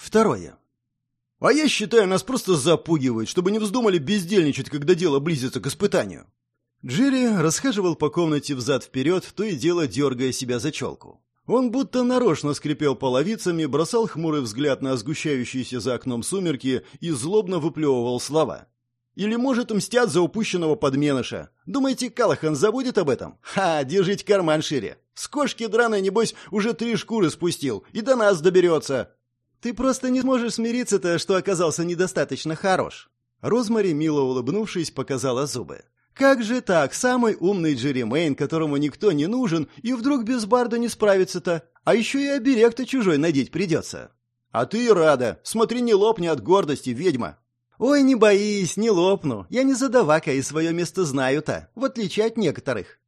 Второе. А я считаю, нас просто запугивают, чтобы не вздумали бездельничать, когда дело близится к испытанию. Джерри расхаживал по комнате взад-вперед, то и дело дергая себя за челку. Он будто нарочно скрипел половицами, бросал хмурый взгляд на сгущающиеся за окном сумерки и злобно выплевывал слова. Или, может, мстят за упущенного подменыша. Думаете, Калахан забудет об этом? Ха, держите карман шире. С кошки драной, небось, уже три шкуры спустил, и до нас доберется. Ты просто не сможешь смириться-то, что оказался недостаточно хорош. Розмари, мило улыбнувшись, показала зубы. Как же так, самый умный Джерри Мэйн, которому никто не нужен, и вдруг без барда не справится-то? А еще и оберег-то чужой надеть придется. А ты рада. Смотри, не лопни от гордости, ведьма. Ой, не боись, не лопну. Я не задавака и свое место знаю-то, в отличие от некоторых.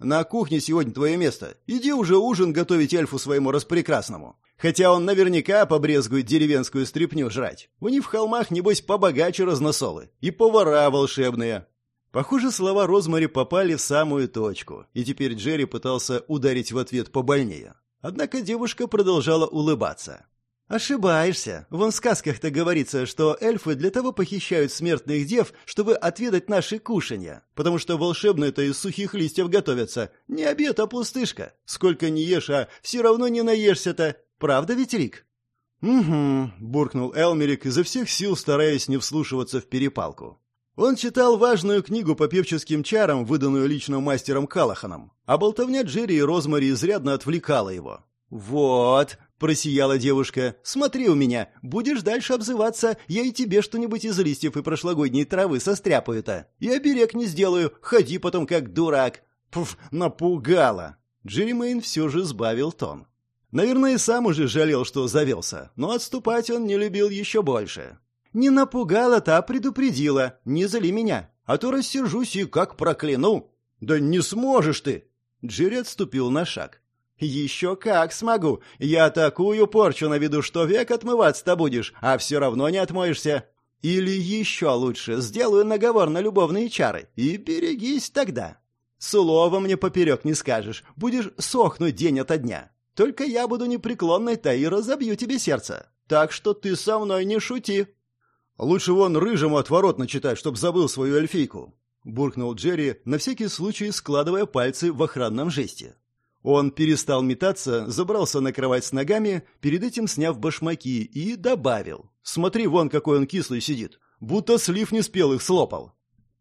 На кухне сегодня твое место. Иди уже ужин готовить эльфу своему распрекрасному. Хотя он наверняка побрезгует деревенскую стряпню жрать. У них в холмах, небось, побогаче разносолы. И повара волшебные. Похоже, слова Розмари попали в самую точку, и теперь Джерри пытался ударить в ответ побольнее. Однако девушка продолжала улыбаться. «Ошибаешься. Вон в сказках-то говорится, что эльфы для того похищают смертных дев, чтобы отведать наши кушанья. Потому что волшебные-то из сухих листьев готовятся. Не обед, а пустышка. Сколько не ешь, а все равно не наешься-то. Правда ведь, Рик?» «Угу», — буркнул Элмерик, изо всех сил стараясь не вслушиваться в перепалку. Он читал важную книгу по певческим чарам, выданную лично мастером Калаханом, а болтовня Джерри и Розмари изрядно отвлекала его. «Вот», — просияла девушка, — «смотри у меня, будешь дальше обзываться, я и тебе что-нибудь из листьев и прошлогодней травы состряпаю-то. И оберег не сделаю, ходи потом как дурак». Пф, напугала. Джерри Мэйн все же сбавил тон. Наверное, сам уже жалел, что завелся, но отступать он не любил еще больше. «Не напугала-то, а предупредила. Не зали меня, а то рассержусь и как прокляну». «Да не сможешь ты!» Джерри отступил на шаг. «Еще как смогу. Я такую порчу наведу, что век отмываться-то будешь, а все равно не отмоешься. Или еще лучше, сделаю наговор на любовные чары, и берегись тогда. Слова мне поперек не скажешь, будешь сохнуть день ото дня. Только я буду непреклонной-то и разобью тебе сердце. Так что ты со мной не шути». «Лучше вон рыжему отворот начитать, чтоб забыл свою эльфийку», — буркнул Джерри, на всякий случай складывая пальцы в охранном жесте. Он перестал метаться, забрался на кровать с ногами, перед этим сняв башмаки, и добавил. «Смотри, вон какой он кислый сидит, будто слив не спел их слопал».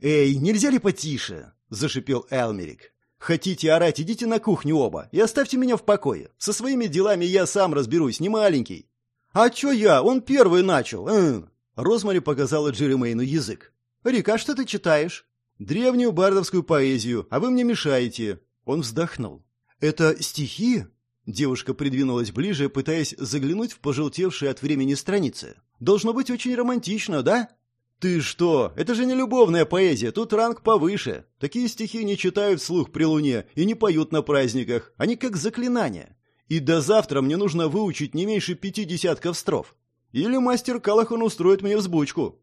«Эй, нельзя ли потише?» — зашипел Элмерик. Хотите орать, идите на кухню оба и оставьте меня в покое. Со своими делами я сам разберусь, не маленький. А чё я? Он первый начал. М Розмари показала Джеремейну язык. Рика, что ты читаешь? Древнюю бардовскую поэзию, а вы мне мешаете. Он вздохнул. Это стихи? Девушка придвинулась ближе, пытаясь заглянуть в пожелтевшие от времени страницы. Должно быть очень романтично, да? «Ты что? Это же не любовная поэзия, тут ранг повыше. Такие стихи не читают вслух при луне и не поют на праздниках. Они как заклинания. И до завтра мне нужно выучить не меньше пяти десятков строф. Или мастер Калахан устроит мне взбучку».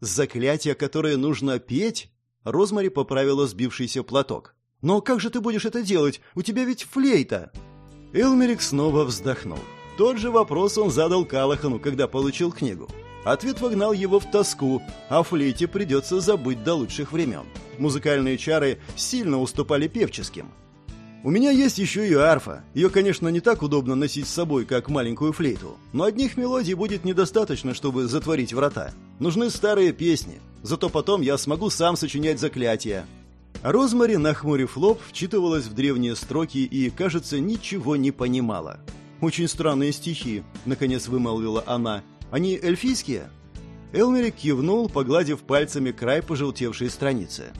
«Заклятия, которые нужно петь?» Розмари поправила сбившийся платок. «Но как же ты будешь это делать? У тебя ведь флейта!» Элмерик снова вздохнул. Тот же вопрос он задал Калахану, когда получил книгу. Ответ вогнал его в тоску, а флейте придется забыть до лучших времен. Музыкальные чары сильно уступали певческим. У меня есть еще и арфа. Ее, конечно, не так удобно носить с собой, как маленькую флейту. Но одних мелодий будет недостаточно, чтобы затворить врата. Нужны старые песни. Зато потом я смогу сам сочинять заклятия. Розмари, нахмурив лоб, вчитывалась в древние строки и, кажется, ничего не понимала. «Очень странные стихи», — наконец вымолвила она. Они эльфийские?» Элмерик кивнул, погладив пальцами край пожелтевшей страницы.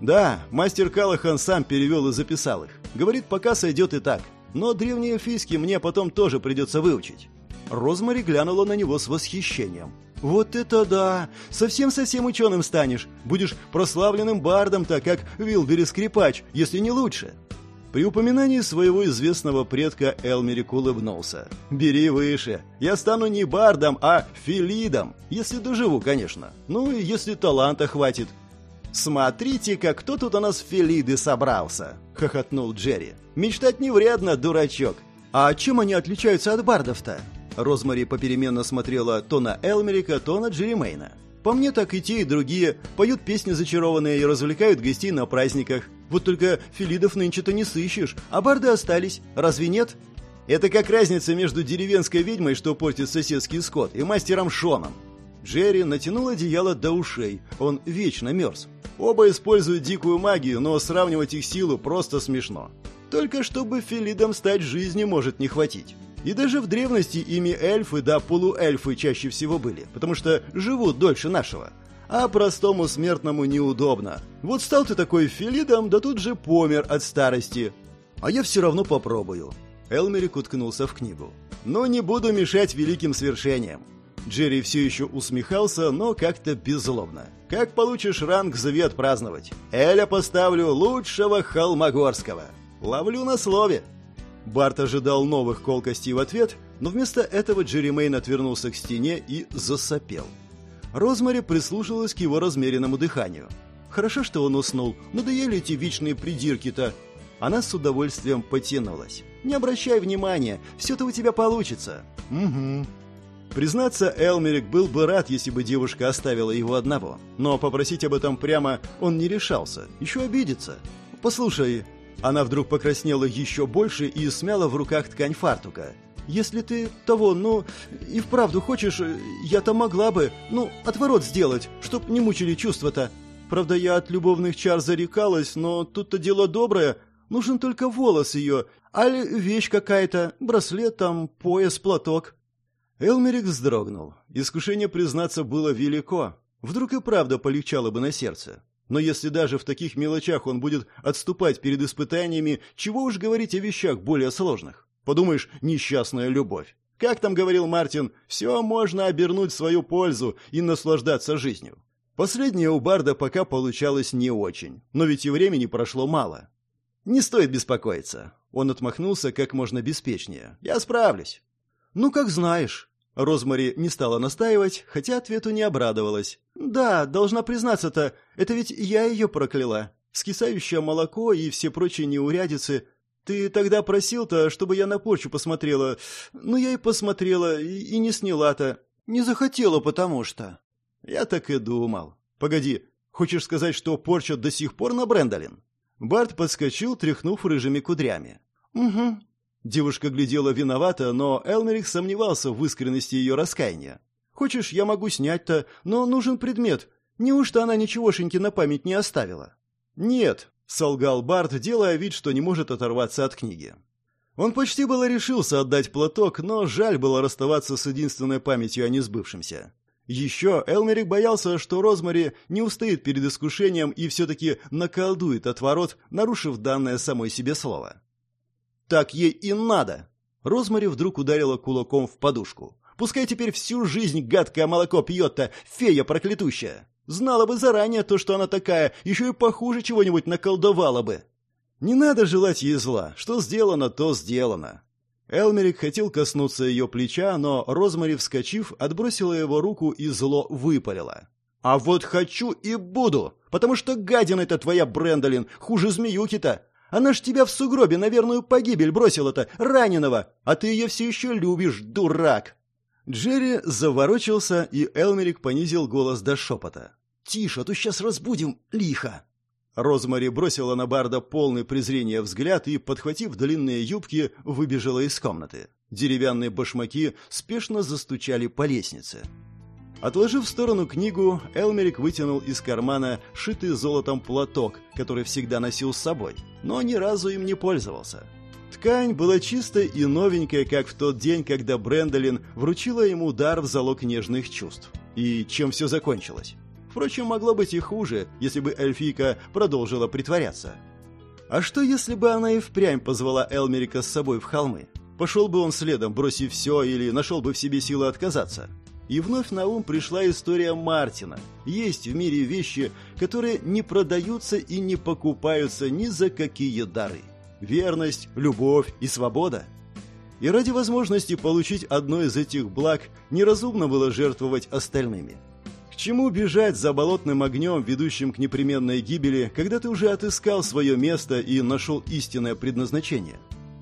«Да, мастер Калахан сам перевел и записал их. Говорит, пока сойдет и так. Но древний эльфийский мне потом тоже придется выучить». Розмари глянула на него с восхищением. «Вот это да! Совсем-совсем ученым станешь. Будешь прославленным бардом-то, как Вилбери Скрипач, если не лучше. При упоминании своего известного предка Элмерик улыбнулся. «Бери выше. Я стану не бардом, а филидом. Если доживу, конечно. Ну и если таланта хватит». «Смотрите-ка, кто тут у нас филиды собрался!» — хохотнул Джерри. «Мечтать не вредно, дурачок. А чем они отличаются от бардов-то?» Розмари попеременно смотрела то на Элмерика, то на Джеремейна. По мне так и те, и другие поют песни зачарованные и развлекают гостей на праздниках. Вот только филидов нынче-то не сыщешь, а барды остались. Разве нет? Это как разница между деревенской ведьмой, что портит соседский скот, и мастером Шоном. Джерри натянул одеяло до ушей. Он вечно мерз. Оба используют дикую магию, но сравнивать их силу просто смешно. Только чтобы филидам стать жизни может не хватить. И даже в древности ими эльфы да полуэльфы чаще всего были, потому что живут дольше нашего. А простому смертному неудобно. Вот стал ты такой филидом, да тут же помер от старости. А я все равно попробую. Элмерик уткнулся в книгу. Но не буду мешать великим свершениям. Джерри все еще усмехался, но как-то беззлобно. «Как получишь ранг, зови отпраздновать. Эля поставлю лучшего холмогорского. Ловлю на слове». Барт ожидал новых колкостей в ответ, но вместо этого Джерри Мейн отвернулся к стене и засопел. Розмари прислушалась к его размеренному дыханию. Хорошо, что он уснул, надоели эти вечные придирки-то. Она с удовольствием потянулась. «Не обращай внимания, все-то у тебя получится». «Угу». Признаться, Элмерик был бы рад, если бы девушка оставила его одного. Но попросить об этом прямо он не решался. Еще обидится. «Послушай, она вдруг покраснела еще больше и смяла в руках ткань фартука. «Если ты того, ну, и вправду хочешь, я-то могла бы, ну, отворот сделать, чтоб не мучили чувства-то. Правда, я от любовных чар зарекалась, но тут-то дело доброе, нужен только волос ее, аль вещь какая-то, браслет там, пояс, платок». Элмерик вздрогнул. Искушение признаться было велико. Вдруг и правда полегчало бы на сердце. Но если даже в таких мелочах он будет отступать перед испытаниями, чего уж говорить о вещах более сложных? Подумаешь, несчастная любовь. Как там говорил Мартин, все можно обернуть в свою пользу и наслаждаться жизнью. Последнее у Барда пока получалось не очень, но ведь и времени прошло мало. «Не стоит беспокоиться». Он отмахнулся как можно беспечнее. «Я справлюсь». «Ну, как знаешь». Розмари не стала настаивать, хотя ответу не обрадовалась. «Да, должна признаться-то, это ведь я ее прокляла. Скисающее молоко и все прочие неурядицы. Ты тогда просил-то, чтобы я на порчу посмотрела. Ну, я и посмотрела, и, и не сняла-то. Не захотела, потому что...» «Я так и думал. Погоди, хочешь сказать, что порча до сих пор на Брэндолин?» Барт подскочил, тряхнув рыжими кудрями. «Угу. Девушка глядела виновата, но Элмерих сомневался в искренности ее раскаяния. «Хочешь, я могу снять-то, но нужен предмет. Неужто она ничегошеньки на память не оставила?» «Нет», — солгал Барт, делая вид, что не может оторваться от книги. Он почти было решился отдать платок, но жаль было расставаться с единственной памятью о несбывшемся. Еще Элмерик боялся, что Розмари не устоит перед искушением и все-таки наколдует от ворот, нарушив данное самой себе слово. Так ей и надо. Розмари вдруг ударила кулаком в подушку. Пускай теперь всю жизнь гадкое молоко пьет-то, фея проклятущая. Знала бы заранее то, что она такая, еще и похуже чего-нибудь наколдовала бы. Не надо желать ей зла. Что сделано, то сделано. Элмерик хотел коснуться ее плеча, но Розмари, вскочив, отбросила его руку и зло выпалила. «А вот хочу и буду, потому что гадина это твоя Брэндолин, хуже змеюки-то. Она ж тебя в сугробе на верную погибель бросила-то, раненого, а ты ее все еще любишь, дурак!» Джерри заворочился, и Элмерик понизил голос до шепота. «Тише, а то сейчас разбудим лихо!» Розмари бросила на Барда полный презрения взгляд и, подхватив длинные юбки, выбежала из комнаты. Деревянные башмаки спешно застучали по лестнице. Отложив в сторону книгу, Элмерик вытянул из кармана шитый золотом платок, который всегда носил с собой, но ни разу им не пользовался. Ткань была чистой и новенькая, как в тот день, когда Брэндолин вручила ему дар в залог нежных чувств. И чем все закончилось? Впрочем, могло быть и хуже, если бы эльфийка продолжила притворяться. А что, если бы она и впрямь позвала Элмерика с собой в холмы? Пошел бы он следом, бросив все, или нашел бы в себе силы отказаться? И вновь на ум пришла история Мартина. Есть в мире вещи, которые не продаются и не покупаются ни за какие дары. Верность, любовь и свобода. И ради возможности получить одно из этих благ неразумно было жертвовать остальными. К чему бежать за болотным огнем, ведущим к непременной гибели, когда ты уже отыскал свое место и нашел истинное предназначение?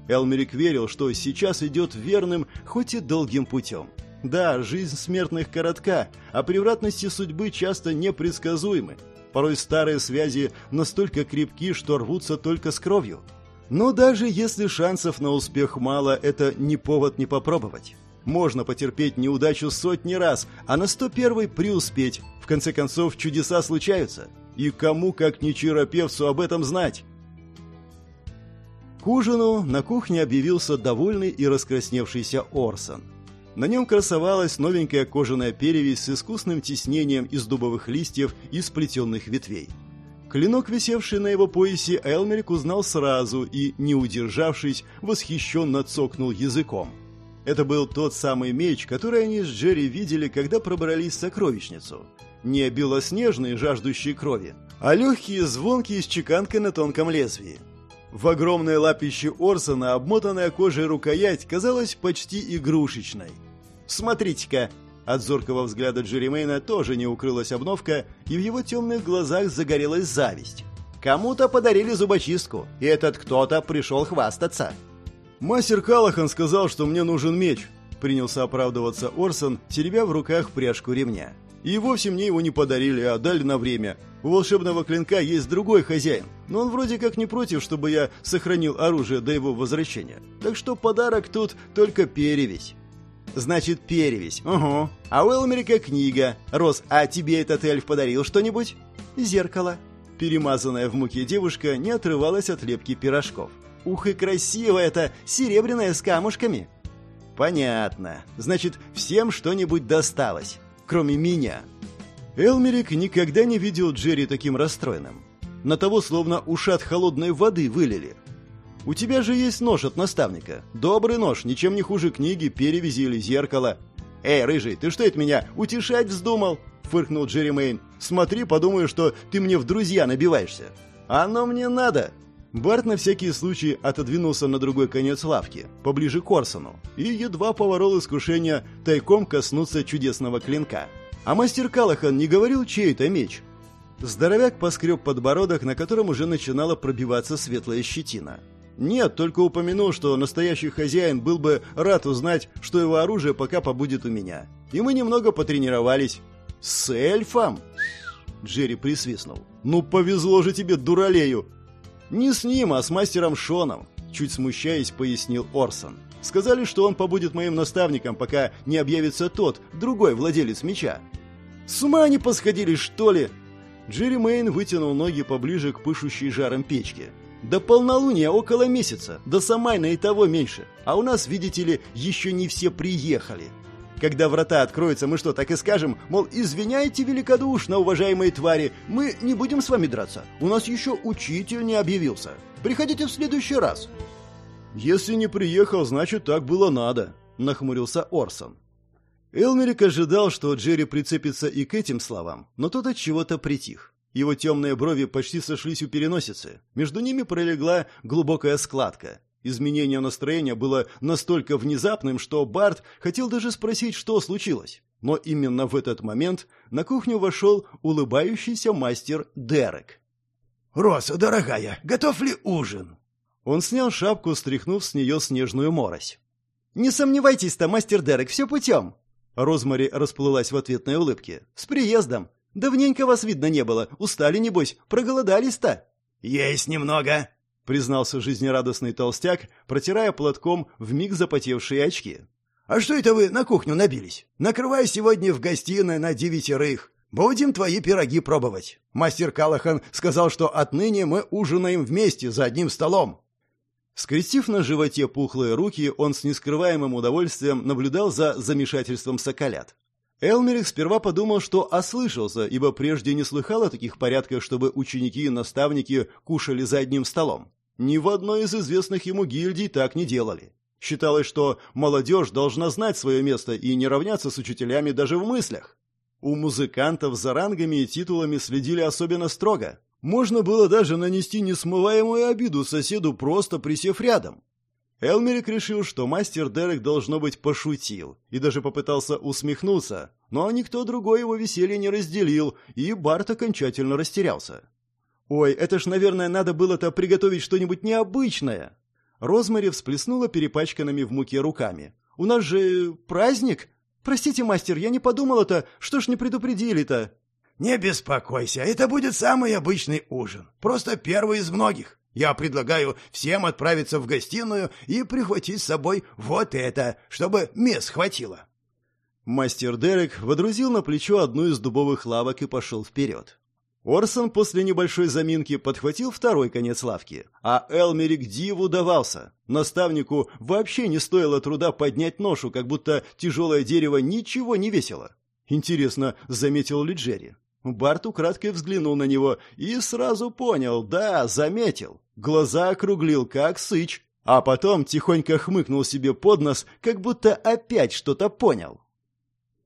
Элмерик верил, что сейчас идет верным, хоть и долгим путем. Да, жизнь смертных коротка, а превратности судьбы часто непредсказуемы. Порой старые связи настолько крепки, что рвутся только с кровью. Но даже если шансов на успех мало, это не повод не попробовать. Можно потерпеть неудачу сотни раз, а на 101 преуспеть. В конце концов, чудеса случаются. И кому, как не чаропевцу, об этом знать? К ужину на кухне объявился довольный и раскрасневшийся Орсон. На нем красовалась новенькая кожаная перевязь с искусным тиснением из дубовых листьев и сплетенных ветвей. Клинок, висевший на его поясе, Элмерик узнал сразу и, не удержавшись, восхищенно цокнул языком. Это был тот самый меч, который они с Джерри видели, когда пробрались в сокровищницу. Не белоснежные, жаждущие крови, а легкие, звонкие с чеканкой на тонком лезвии. В огромной лапище Орсона обмотанная кожей рукоять казалась почти игрушечной – Смотрите-ка!» От зоркого взгляда Джеремейна тоже не укрылась обновка, и в его темных глазах загорелась зависть. «Кому-то подарили зубочистку, и этот кто-то пришел хвастаться». «Мастер Калахан сказал, что мне нужен меч», — принялся оправдываться Орсон, теребя в руках пряжку ремня. «И вовсе мне его не подарили, а дали на время. У волшебного клинка есть другой хозяин, но он вроде как не против, чтобы я сохранил оружие до его возвращения. Так что подарок тут только перевесь». Значит, перевесь. Угу. А у Элмерика книга. Рос, а тебе этот эльф подарил что-нибудь? Зеркало. Перемазанная в муке девушка не отрывалась от лепки пирожков. Ух и красиво это, серебряное с камушками. Понятно. Значит, всем что-нибудь досталось, кроме меня. Элмерик никогда не видел Джерри таким расстроенным. На того словно ушат холодной воды вылили. У тебя же есть нож от наставника. Добрый нож, ничем не хуже книги, перевязи или зеркала. Эй, рыжий, ты что это меня утешать вздумал? Фыркнул Джерри. Смотри, подумаю, что ты мне в друзья набиваешься. Оно мне надо. Барт на всякий случай отодвинулся на другой конец лавки, поближе к Орсону, и едва поворол искушение тайком коснуться чудесного клинка. А мастер Калахан не говорил, чей это меч? Здоровяк поскреб подбородок, на котором уже начинала пробиваться светлая щетина. Нет, только упомянул, что настоящий хозяин был бы рад узнать, что его оружие пока побудет у меня. И мы немного потренировались. С эльфом? Джерри присвистнул. Ну повезло же тебе, дуралею. Не с ним, а с мастером Шоном, чуть смущаясь, пояснил Орсон. Сказали, что он побудет моим наставником, пока не объявится тот, другой владелец меча. С ума не посходили, что ли? Джерри Мэйн вытянул ноги поближе к пышущей жаром печке. До полнолуния около месяца, до Самайна и того меньше. А у нас, видите ли, еще не все приехали. Когда врата откроются, мы что, так и скажем, мол, извиняйте великодушно, уважаемые твари, мы не будем с вами драться. У нас еще учитель не объявился. Приходите в следующий раз. Если не приехал, значит, так было надо, нахмурился Орсон. Элмерик ожидал, что Джерри прицепится и к этим словам, но тот от чего-то притих. Его темные брови почти сошлись у переносицы. Между ними пролегла глубокая складка. Изменение настроения было настолько внезапным, что Барт хотел даже спросить, что случилось. Но именно в этот момент на кухню вошел улыбающийся мастер Дерек. «Роса, дорогая, готов ли ужин?» Он снял шапку, стряхнув с нее снежную морось. «Не сомневайтесь-то, мастер Дерек, все путем!» Розмари расплылась в ответной улыбке. «С приездом! Давненько вас видно не было. Устали, небось. Проголодались-то?» «Есть немного», — признался жизнерадостный толстяк, протирая платком вмиг запотевшие очки. «А что это вы на кухню набились? Накрывай сегодня в гостиной на девятерых. Будем твои пироги пробовать. Мастер Калахан сказал, что отныне мы ужинаем вместе за одним столом». Скрестив на животе пухлые руки, он с нескрываемым удовольствием наблюдал за замешательством соколят. Элмерик сперва подумал, что ослышался, ибо прежде не слыхал о таких порядках, чтобы ученики и наставники кушали за одним столом. Ни в одной из известных ему гильдий так не делали. Считалось, что молодежь должна знать свое место и не равняться с учителями даже в мыслях. У музыкантов за рангами и титулами следили особенно строго. Можно было даже нанести несмываемую обиду соседу, просто присев рядом. Элмерик решил, что мастер Дерек, должно быть, пошутил, и даже попытался усмехнуться, но никто другой его веселье не разделил, и Барт окончательно растерялся. «Ой, это ж, наверное, надо было-то приготовить что-нибудь необычное!» Розмари всплеснула перепачканными в муке руками. «У нас же праздник? Простите, мастер, я не подумала-то, что ж не предупредили-то?» «Не беспокойся, это будет самый обычный ужин. Просто первый из многих. Я предлагаю всем отправиться в гостиную и прихватить с собой вот это, чтобы мест хватило». Мастер Дерек водрузил на плечо одну из дубовых лавок и пошел вперед. Орсон после небольшой заминки подхватил второй конец лавки, а Элмерик диву давался. Наставнику вообще не стоило труда поднять ношу, как будто тяжелое дерево ничего не весило. Интересно, заметил ли Джерри? Барт украдкой взглянул на него и сразу понял, да, заметил. Глаза округлил, как сыч, а потом тихонько хмыкнул себе под нос, как будто опять что-то понял.